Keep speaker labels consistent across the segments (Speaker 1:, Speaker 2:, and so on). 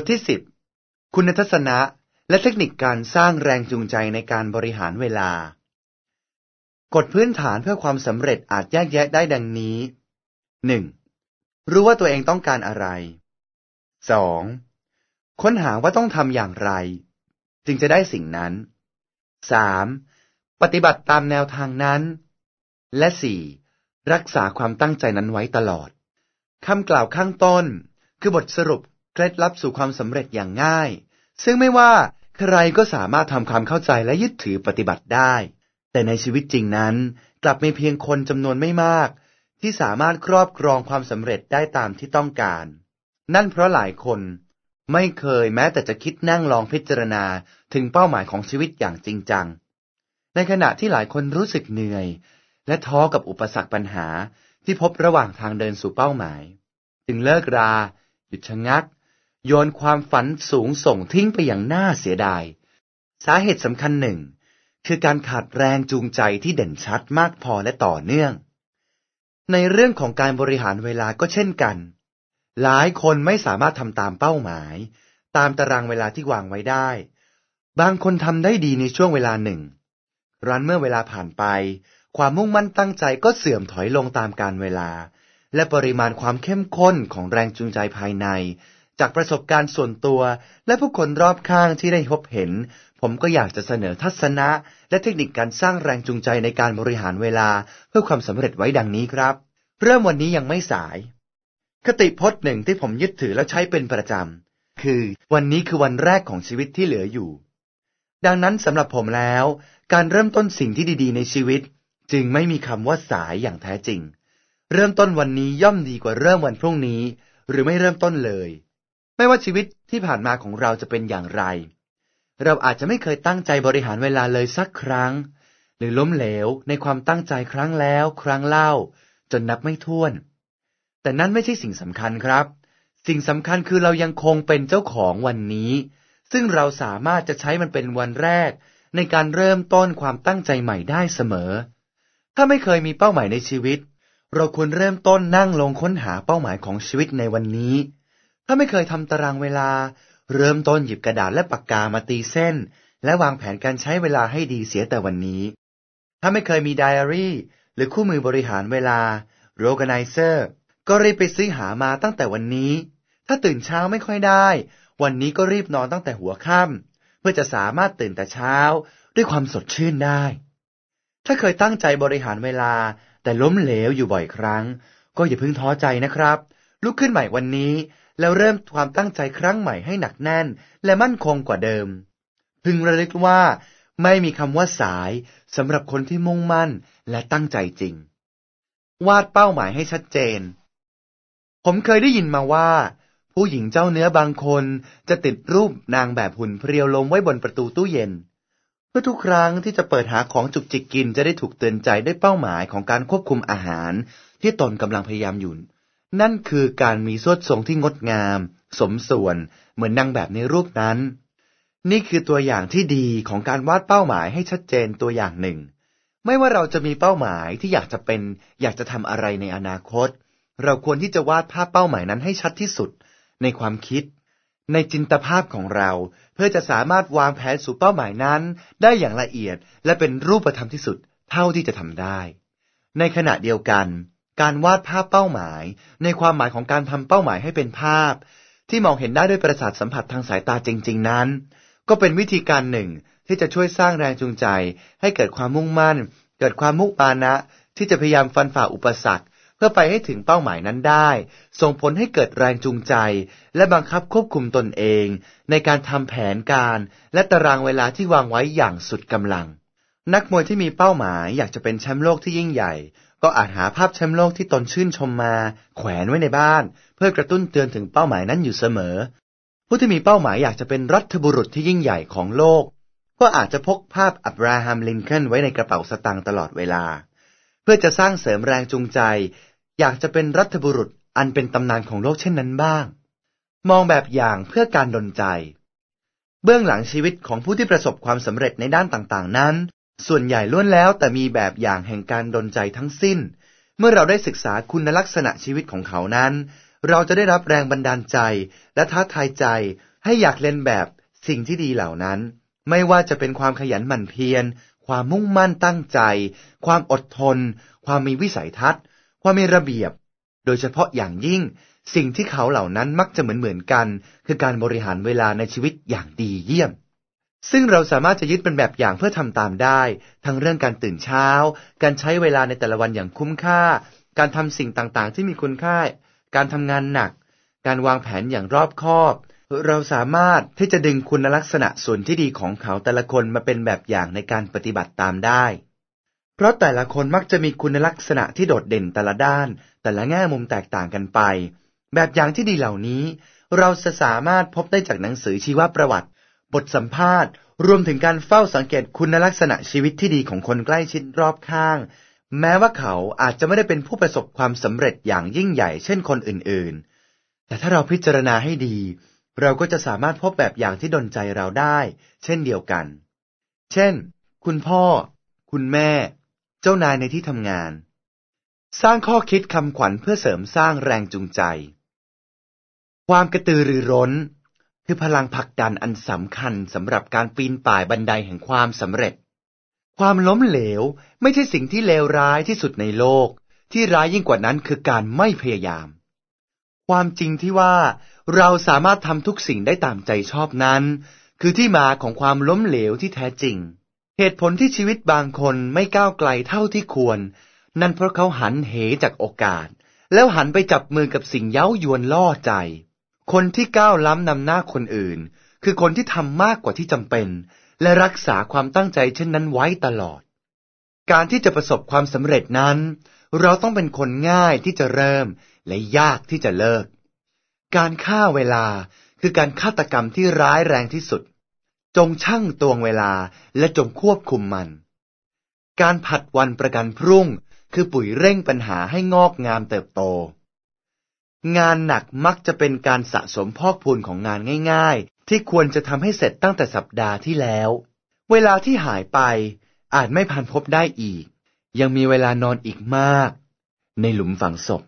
Speaker 1: ทที่สิบคุณทัศนะ และเทคนิคการสร้างแรงจูงใจในการบริหารเวลา กฎพื้นฐานเพื่อความสำเร็จอาจแยกแยะได้ดังนี้หนึ่งรู้ว่าตัวเองต้องการอะไรสองค้นหาว่าต้องทำอย่างไร จึงจะได้สิ่งนั้นสามปฏิบัติตามแนวทางนั้น และสี่รักษาความตั้งใจนั้นไว้ตลอดคำกล่าวข้างต้นคือบทสรุป เคล็ดลับสู่ความสำเร็จอย่างง่าย ซึ่งไม่ว่าใครก็สามารถทำความเข้าใจและยึดถือปฏิบัติได้ แต่ในชีวิตจริงนั้น กลับมีเพียงคนจำนวนไม่มาก ที่สามารถครอบครองความสำเร็จได้ตามที่ต้องการ นั่นเพราะหลายคนไม่เคยแม้แต่จะคิดนั่งลองพิจารณาถึงเป้าหมายของชีวิตอย่างจริงจัง ในขณะที่หลายคนรู้สึกเหนื่อย และท้อกับอุปสรรคปัญหาที่พบระหว่างทางเดินสู่เป้าหมาย จึงเลิกรา หยุดชะงัก โยนความฝันสูงส่งทิ้งไปอย่างน่าเสียดาย สาเหตุสำคัญหนึ่ง คือการขาดแรงจูงใจที่เด่นชัดมากพอและต่อเนื่อง ในเรื่องของการบริหารเวลาก็เช่นกัน หลายคนไม่สามารถทำตามเป้าหมาย ตามตารางเวลาที่วางไว้ได้ บางคนทำได้ดีในช่วงเวลาหนึ่ง รันเมื่อเวลาผ่านไป ความมุ่งมั่นตั้งใจก็เสื่อมถอยลงตามกาลเวลา และปริมาณความเข้มข้นของแรงจูงใจภายใน จากประสบการณ์ส่วนตัวและผู้คนรอบข้างที่ได้พบเห็น ผมก็อยากจะเสนอทัศนะ และเทคนิคการสร้างแรงจูงใจในการบริหารเวลาเพื่อความสำเร็จไว้ดังนี้ครับ เริ่มวันนี้ยังไม่สาย คติพจน์หนึ่งที่ผมยึดถือและใช้เป็นประจำคือ วันนี้คือวันแรกของชีวิตที่เหลืออยู่ ดังนั้นสำหรับผมแล้ว การเริ่มต้นสิ่งที่ดีๆ ในชีวิต จึงไม่มีคำว่าสายอย่างแท้จริง เริ่มต้นวันนี้ย่อมดีกว่าเริ่มวันพรุ่งนี้ หรือไม่เริ่มต้นเลย ไม่ว่าชีวิตที่ผ่านมาของเราจะเป็นอย่างไร เราอาจจะไม่เคยตั้งใจบริหารเวลาเลยสักครั้ง หรือล้มเหลวในความตั้งใจครั้งแล้ว ครั้งเล่า จนนับไม่ถ้วน แต่นั่นไม่ใช่สิ่งสำคัญครับ สิ่งสำคัญคือเรายังคงเป็นเจ้าของวันนี้ ซึ่งเราสามารถจะใช้มันเป็นวันแรก ในการเริ่มต้นความตั้งใจใหม่ได้เสมอ ถ้าไม่เคยมีเป้าหมายในชีวิต เราควรเริ่มต้นนั่งลงค้นหาเป้าหมายของชีวิตในวันนี้ ถ้าไม่เคยทำตารางเวลา เริ่มต้นหยิบกระดาษและปากกามาตีเส้น และวางแผนการใช้เวลาให้ดีเสียแต่วันนี้ ถ้าไม่เคยมีไดอารี่ หรือคู่มือบริหารเวลาโรกไนเซอร์ก็รีบไปซื้อหามาตั้งแต่วันนี้ ถ้าตื่นเช้าไม่ค่อยได้ วันนี้ก็รีบนอนตั้งแต่หัวค่ำเพื่อจะสามารถตื่นแต่เช้าด้วยความสดชื่นได้ ถ้าเคยตั้งใจบริหารเวลาแต่ล้มเหลวอยู่บ่อยครั้ง ก็อย่าเพิ่งท้อใจนะครับ ลุกขึ้นใหม่วันนี้ แล้วเริ่มความตั้งใจครั้งใหม่ให้หนักแน่น และมั่นคงกว่าเดิม พึงระลึกว่าไม่มีคำว่าสายสำหรับคนที่มุ่งมั่นและตั้งใจจริง วาดเป้าหมายให้ชัดเจน ผมเคยได้ยินมาว่า ผู้หญิงเจ้าเนื้อบางคนจะติดรูปนางแบบหุ่นเพรียวลมไว้บนประตูตู้เย็น เพื่อทุกครั้งที่จะเปิดหาของจุกจิกกินจะได้ถูกเตือนใจด้วยเป้าหมายของการควบคุมอาหารที่ตนกำลังพยายามอยู่ นั่นคือการมีสวดทรงที่งดงาม สมส่วนเหมือนนางแบบในรูปนั้น นี่คือตัวอย่างที่ดีของการวาดเป้าหมายให้ชัดเจนตัวอย่างหนึ่ง ไม่ว่าเราจะมีเป้าหมายที่อยากจะเป็น อยากจะทำอะไรในอนาคต เราควรที่จะวาดภาพเป้าหมายนั้นให้ชัดที่สุด ในความคิด ในจินตภาพของเรา เพื่อจะสามารถวางแผนสู่เป้าหมายนั้น ได้อย่างละเอียดและเป็นรูปธรรมที่สุด เท่าที่จะทำได้ ในขณะเดียวกัน การวาดภาพเป้าหมาย ในความหมายของการทำเป้าหมายให้เป็นภาพ ที่มองเห็นได้ด้วยประสาทสัมผัสทางสายตาจริง ๆ นั้น ก็เป็นวิธีการหนึ่งที่จะช่วยสร้างแรงจูงใจ ให้เกิดความมุ่งมั่น เกิดความมุมานะ ที่จะพยายามฟันฝ่าอุปสรรค เพื่อไปให้ถึงเป้าหมายนั้นได้ ส่งผลให้เกิดแรงจูงใจ และบังคับควบคุมตนเอง ในการทำแผนการ และตารางเวลาที่วางไว้อย่างสุดกำลัง นักมวยที่มีเป้าหมายอยากจะเป็นแชมป์โลกที่ยิ่งใหญ่ก็อาจหาภาพแชมป์โลกที่ตนชื่นชมมา แขวนไว้ในบ้าน เพื่อกระตุ้นเตือนถึงเป้าหมายนั้นอยู่เสมอ ผู้ที่มีเป้าหมายอยากจะเป็นรัฐบุรุษที่ยิ่งใหญ่ของโลก ก็อาจจะพกภาพอับราฮัมลินคอนไว้ในกระเป๋าสตางค์ตลอดเวลา เพื่อจะสร้างเสริมแรงจูงใจ อยากจะเป็นรัฐบุรุษอันเป็นตำนานของโลกเช่นนั้นบ้าง มองแบบอย่างเพื่อการดลใจ เบื้องหลังชีวิตของผู้ที่ประสบความสำเร็จในด้านต่างๆ นั้น ส่วนใหญ่ล้วนแล้วแต่มีแบบอย่างแห่งการดลใจทั้งสิ้น เมื่อเราได้ศึกษาคุณลักษณะชีวิตของเขานั้น เราจะได้รับแรงบันดาลใจและท้าทายใจ ให้อยากเล่นแบบสิ่งที่ดีเหล่านั้น ไม่ว่าจะเป็นความขยันหมั่นเพียร ความมุ่งมั่นตั้งใจ ความอดทน ความมีวิสัยทัศน์ ความมีระเบียบ โดยเฉพาะอย่างยิ่ง สิ่งที่เขาเหล่านั้นมักจะเหมือนเหมือนกัน คือการบริหารเวลาในชีวิตอย่างดีเยี่ยม ซึ่งเราสามารถจะยึดเป็นแบบอย่างเพื่อทำตามได้ ทั้งเรื่องการตื่นเช้า การใช้เวลาในแต่ละวันอย่างคุ้มค่า การทำสิ่งต่างๆ ที่มีคุณค่า การทำงานหนัก การวางแผนอย่างรอบคอบ เราสามารถที่จะดึงคุณลักษณะส่วนที่ดีของเขาแต่ละคนมาเป็นแบบอย่างในการปฏิบัติตามได้ เพราะแต่ละคนมักจะมีคุณลักษณะที่โดดเด่นแต่ละด้าน แต่ละแง่มุมแตกต่างกันไป แบบอย่างที่ดีเหล่านี้ เราจะสามารถพบได้จากหนังสือชีวประวัติ บทสัมภาษณ์ รวมถึงการเฝ้าสังเกตคุณลักษณะชีวิตที่ดีของคนใกล้ชิดรอบข้าง แม้ว่าเขาอาจจะไม่ได้เป็นผู้ประสบความสำเร็จอย่างยิ่งใหญ่เช่นคนอื่นๆ แต่ถ้าเราพิจารณาให้ดี เราก็จะสามารถพบแบบอย่างที่ดลใจเราได้ เช่นเดียวกัน เช่น คุณพ่อ คุณแม่ เจ้านายในที่ทำงาน สร้างข้อคิดคำขวัญเพื่อเสริมสร้างแรงจูงใจ ความกระตือรือร้น คือพลังผลักดันอันสำคัญสำหรับการปีนป่ายบันไดแห่งความสำเร็จ ความล้มเหลวไม่ใช่สิ่งที่เลวร้ายที่สุดในโลก ที่ร้ายยิ่งกว่านั้นคือการไม่พยายาม ความจริงที่ว่าเราสามารถทำทุกสิ่งได้ตามใจชอบนั้น คือที่มาของความล้มเหลวที่แท้จริง เหตุผลที่ชีวิตบางคนไม่ก้าวไกลเท่าที่ควร นั่นเพราะเขาหันเหจากโอกาส แล้วหันไปจับมือกับสิ่งเย้ายวนล่อใจ คนที่ก้าวล้ำนำหน้าคนอื่น คือคนที่ทำมากกว่าที่จำเป็น และรักษาความตั้งใจเช่นนั้นไว้ตลอด การที่จะประสบความสำเร็จนั้น เราต้องเป็นคนง่ายที่จะเริ่มและยากที่จะเลิก การฆ่าเวลาคือการฆาตกรรมที่ร้ายแรงที่สุด จงชั่งตวงเวลาและจงควบคุมมัน การผัดวันประกันพรุ่ง คือปุ๋ยเร่งปัญหาให้งอกงามเติบโต งานหนักมักจะเป็นการสะสมพอกพูนของงานง่าย ๆ ที่ควรจะทำให้เสร็จตั้งแต่สัปดาห์ที่แล้ว เวลาที่หายไปอาจไม่พันพบได้อีก ยังมีเวลานอนอีกมาก ในหลุมฝังศพ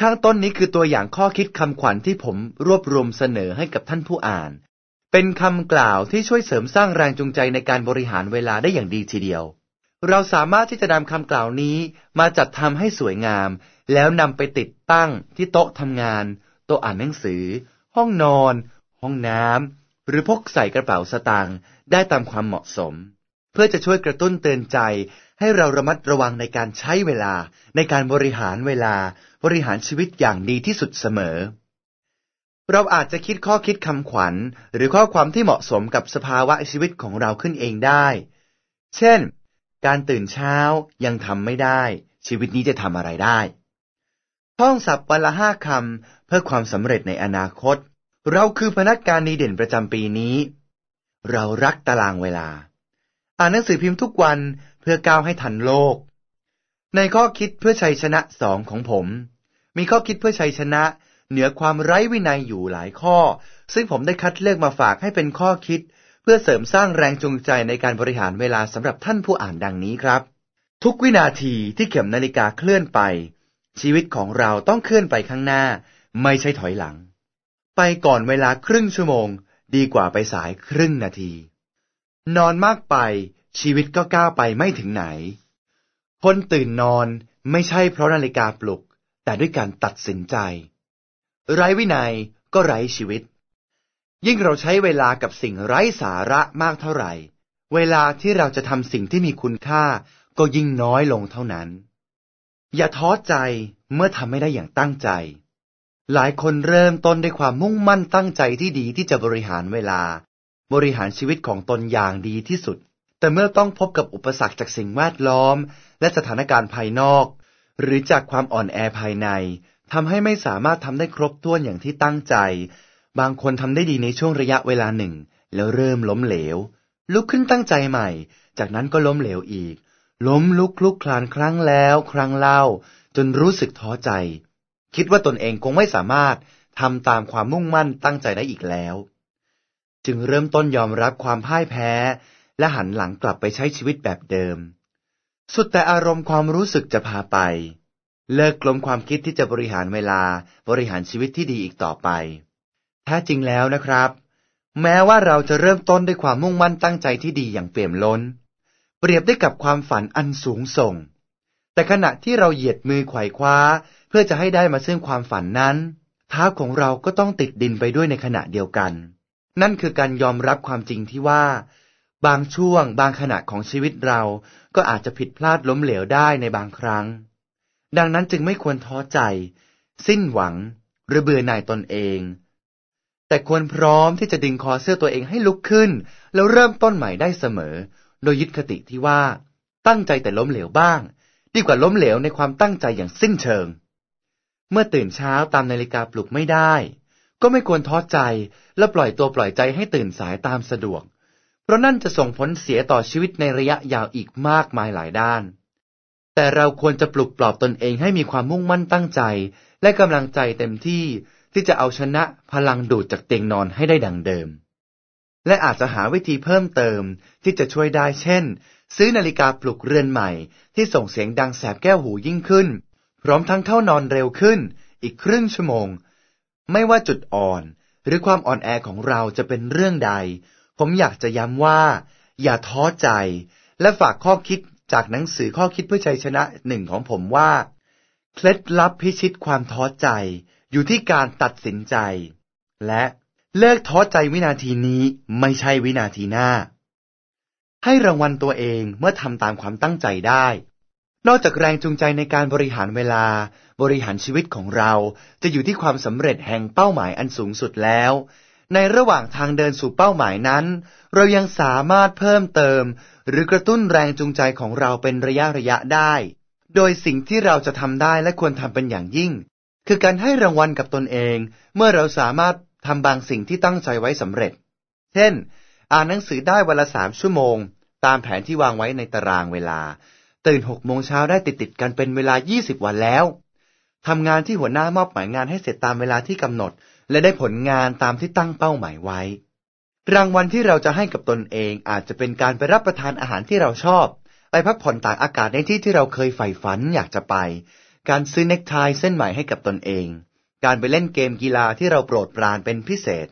Speaker 1: ข้างต้นนี้คือตัวอย่างข้อคิดคำขวัญที่ผมรวบรวมเสนอให้กับท่านผู้อ่าน เป็นคำกล่าวที่ช่วยเสริมสร้างแรงจูงใจในการบริหารเวลาได้อย่างดีทีเดียว เราสามารถที่จะนำคำกล่าวนี้มาจัดทำให้สวยงาม แล้วนำไปติดตั้งที่โต๊ะทำงาน โต๊ะอ่านหนังสือ ห้องนอน ห้องน้ำหรือพกใส่กระเป๋าสตางค์ได้ตามความเหมาะสม เพื่อจะช่วยกระตุ้นเตือนใจ ให้เราระมัดระวังในการใช้เวลา ในการบริหารเวลา บริหารชีวิตอย่างดีที่สุดเสมอ เราอาจจะคิดข้อคิดคำขวัญ หรือข้อความที่เหมาะสมกับสภาวะชีวิตของเราขึ้นเองได้ เช่น การตื่นเช้ายังทำไม่ได้ ชีวิตนี้จะทำอะไรได้ ท่องศัพท์วันละห้าคำเพื่อความสำเร็จในอนาคต เราคือพนักงานดีเด่นประจำปีนี้ เรารักตารางเวลา อ่านหนังสือพิมพ์ทุกวันเพื่อก้าวให้ทันโลก ในข้อคิดเพื่อชัยชนะสองของผม มีข้อคิดเพื่อชัยชนะ เหนือความไร้วินัยอยู่หลายข้อ ซึ่งผมได้คัดเลือกมาฝากให้เป็นข้อคิด เพื่อเสริมสร้างแรงจูงใจในการบริหารเวลาสำหรับท่านผู้อ่านดังนี้ครับ ทุกวินาทีที่เข็มนาฬิกาเคลื่อนไป ชีวิตของเราต้องเคลื่อนไปข้างหน้า ไม่ใช่ถอยหลัง ไปก่อนเวลาครึ่งชั่วโมง ดีกว่าไปสายครึ่งนาที นอนมากไป ชีวิตก็ก้าวไปไม่ถึงไหน คนตื่นนอนไม่ใช่เพราะนาฬิกาปลุก แต่ด้วยการตัดสินใจ ไร้วินัยก็ไร้ชีวิต ยิ่งเราใช้เวลากับสิ่งไร้สาระมากเท่าไหร่ เวลาที่เราจะทำสิ่งที่มีคุณค่าก็ยิ่งน้อยลงเท่านั้น อย่าท้อใจเมื่อทำไม่ได้อย่างตั้งใจ หลายคนเริ่มต้นด้วยความมุ่งมั่นตั้งใจที่ดีที่จะบริหารเวลา บริหารชีวิตของตนอย่างดีที่สุด แต่เมื่อต้องพบกับอุปสรรคจากสิ่งแวดล้อม และสถานการณ์ภายนอก หรือจากความอ่อนแอภายในทำให้ไม่สามารถทำได้ครบถ้วนอย่างที่ตั้งใจ บางคนทำได้ดีในช่วงระยะเวลาหนึ่ง แล้วเริ่มล้มเหลว ลุกขึ้นตั้งใจใหม่ จากนั้นก็ล้มเหลวอีก ล้มลุกลุกคลานครั้งแล้ว ครั้งเล่า จนรู้สึกท้อใจ คิดว่าตนเองคงไม่สามารถทำตามความมุ่งมั่นตั้งใจได้อีกแล้ว จึงเริ่มต้นยอมรับความพ่ายแพ้ และหันหลังกลับไปใช้ชีวิตแบบเดิม สุดแต่อารมณ์ความรู้สึกจะพาไป เลิกกลมความคิดที่จะบริหารเวลาบริหารชีวิตที่ดีอีกต่อไป ท้จริงแล้วนะครับ แม้ว่าเราจะเริ่มต้นด้วยความมุ่งมั่นตั้งใจที่ดีอย่างเปี่ยมล้น เปรียบได้กับความฝันอันสูงส่ง แต่ขณะที่เราเหยียดมือไขว่คว้า เพื่อจะให้ได้มาซึ่งความฝันนั้นเท้าของเราก็ต้องติดดินไปด้วยในขณะเดียวกัน นั่นคือการยอมรับความจริงที่ว่า บางช่วงบางขณะของชีวิตเราก็อาจจะผิดพลาดล้มเหลวได้ในบางครั้ง ดังนั้นจึงไม่ควรท้อใจ สิ้นหวัง หรือเบื่อหน่ายตนเอง แต่ควรพร้อมที่จะดึงคอเสื้อตัวเองให้ลุกขึ้น แล้วเริ่มต้นใหม่ได้เสมอ โดยยึดคติที่ว่า ตั้งใจแต่ล้มเหลวบ้าง ดีกว่าล้มเหลวในความตั้งใจอย่างสิ้นเชิง เมื่อตื่นเช้าตามนาฬิกาปลุกไม่ได้ ก็ไม่ควรท้อใจและปล่อยตัวปล่อยใจให้ตื่นสายตามสะดวก เพราะนั่นจะส่งผลเสียต่อชีวิตในระยะยาวอีกมากมายหลายด้าน แต่เราควรจะปลุกปลอบตนเองให้มีความมุ่งมั่นตั้งใจ และกำลังใจเต็มที่ ที่จะเอาชนะพลังดูดจากเตียงนอนให้ได้ดังเดิม และอาจจะหาวิธีเพิ่มเติมที่จะช่วยได้เช่น ซื้อนาฬิกาปลุกเรือนใหม่ ที่ส่งเสียงดังแสบแก้วหูยิ่งขึ้น พร้อมทั้งเข้านอนเร็วขึ้น อีกครึ่งชั่วโมง ไม่ว่าจุดอ่อน หรือความอ่อนแอของเราจะเป็นเรื่องใด ผมอยากจะย้ำว่า อย่าท้อใจ และฝากข้อคิดจากหนังสือข้อคิดเพื่อชัยชนะหนึ่งของผมว่า เคล็ดลับพิชิตความท้อใจ อยู่ที่การตัดสินใจ และเลิกท้อใจวินาทีนี้ไม่ใช่วินาทีหน้า ให้รางวัลตัวเองเมื่อทำตามความตั้งใจได้ นอกจากแรงจูงใจในการบริหารเวลา บริหารชีวิตของเราจะอยู่ที่ความสำเร็จแห่งเป้าหมายอันสูงสุดแล้ว ในระหว่างทางเดินสู่เป้าหมายนั้น เรายังสามารถเพิ่มเติม หรือกระตุ้นแรงจูงใจของเราเป็นระยะระยะได้ โดยสิ่งที่เราจะทำได้และควรทำเป็นอย่างยิ่ง คือการให้รางวัลกับตนเอง เมื่อเราสามารถทำบางสิ่งที่ตั้งใจไว้สำเร็จ เช่น อ่านหนังสือได้วันละสามชั่วโมง ตามแผนที่วางไว้ในตารางเวลา ตื่นหกโมงเช้าได้ติดติดกันเป็นเวลา20วันแล้วทำงานที่หัวหน้ามอบหมายงานให้เสร็จตามเวลาที่กำหนด และได้ผลงานตามที่ตั้งเป้าหมายไว้ รางวัลที่เราจะให้กับตนเองอาจจะเป็นการไปรับประทานอาหารที่เราชอบ ไปพักผ่อนตากอากาศในที่ที่เราเคยใฝ่ฝันอยากจะไป การซื้อเน็กไทเส้นใหม่ให้กับตนเอง การไปเล่นเกมกีฬาที่เราโปรดปรานเป็นพิเศษ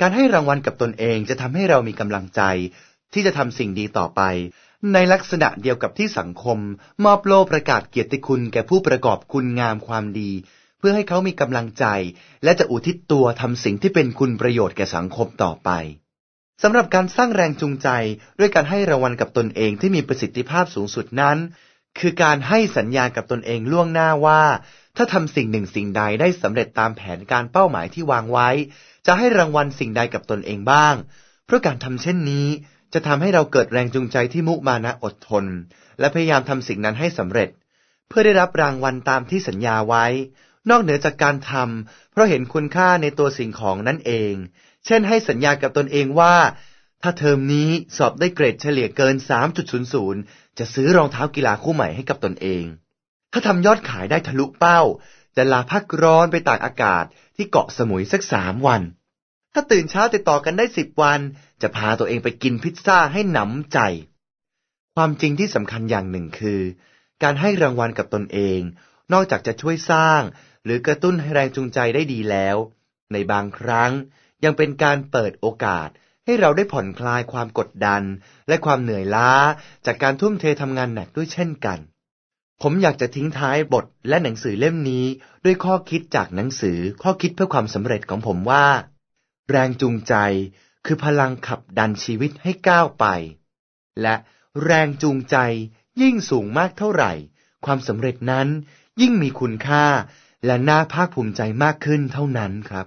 Speaker 1: การให้รางวัลกับตนเองจะทำให้เรามีกำลังใจ ที่จะทำสิ่งดีต่อไป ในลักษณะเดียวกับที่สังคม มอบโล่ประกาศเกียรติคุณแก่ผู้ประกอบคุณงามความดี เพื่อให้เขามีกำลังใจ และจะอุทิศตัวทำสิ่งที่เป็นคุณประโยชน์แก่สังคมต่อไปสำหรับการสร้างแรงจูงใจด้วยการให้รางวัลกับตนเองที่มีประสิทธิภาพสูงสุดนั้น คือการให้สัญญาณกับตนเองล่วงหน้าว่า ถ้าทำสิ่งหนึ่งสิ่งใดได้สำเร็จตามแผนการเป้าหมายที่วางไว้ จะให้รางวัลสิ่งใดกับตนเองบ้าง เพราะการทำเช่นนี้ จะทำให้เราเกิดแรงจูงใจที่มุมานะอดทน และพยายามทำสิ่งนั้นให้สำเร็จ เพื่อได้รับรางวัลตามที่สัญญาไว้ นอกเหนือจากการทำเพราะเห็นคุณค่าในตัวสิ่งของนั่นเอง เช่น ให้สัญญากับตนเองว่า ถ้าเทอมนี้สอบได้เกรดเฉลี่ยเกิน 3.00 จะซื้อรองเท้ากีฬาคู่ใหม่ให้กับตนเอง ถ้าทำยอดขายได้ทะลุเป้า จะลาพักร้อนไปตากอากาศที่เกาะสมุยสักสามวัน ถ้าตื่นเช้าติดต่อกันได้สิบวัน จะพาตัวเองไปกินพิซซ่าให้หนำใจ ความจริงที่สำคัญอย่างหนึ่งคือ การให้รางวัลกับตนเอง นอกจากจะช่วยสร้าง หรือกระตุ้นให้แรงจูงใจได้ดีแล้ว ในบางครั้งยังเป็นการเปิดโอกาส ให้เราได้ผ่อนคลายความกดดัน และความเหนื่อยล้าจากการทุ่มเททำงานหนักด้วยเช่นกัน ผมอยากจะทิ้งท้ายบทและหนังสือเล่มนี้ด้วยข้อคิดจากหนังสือข้อคิดเพื่อความสำเร็จของผมว่า แรงจูงใจคือพลังขับดันชีวิตให้ก้าวไป และแรงจูงใจยิ่งสูงมากเท่าไหร่ ความสำเร็จนั้นยิ่งมีคุณค่าและน่าภาคภูมิใจมากขึ้นเท่านั้นครับ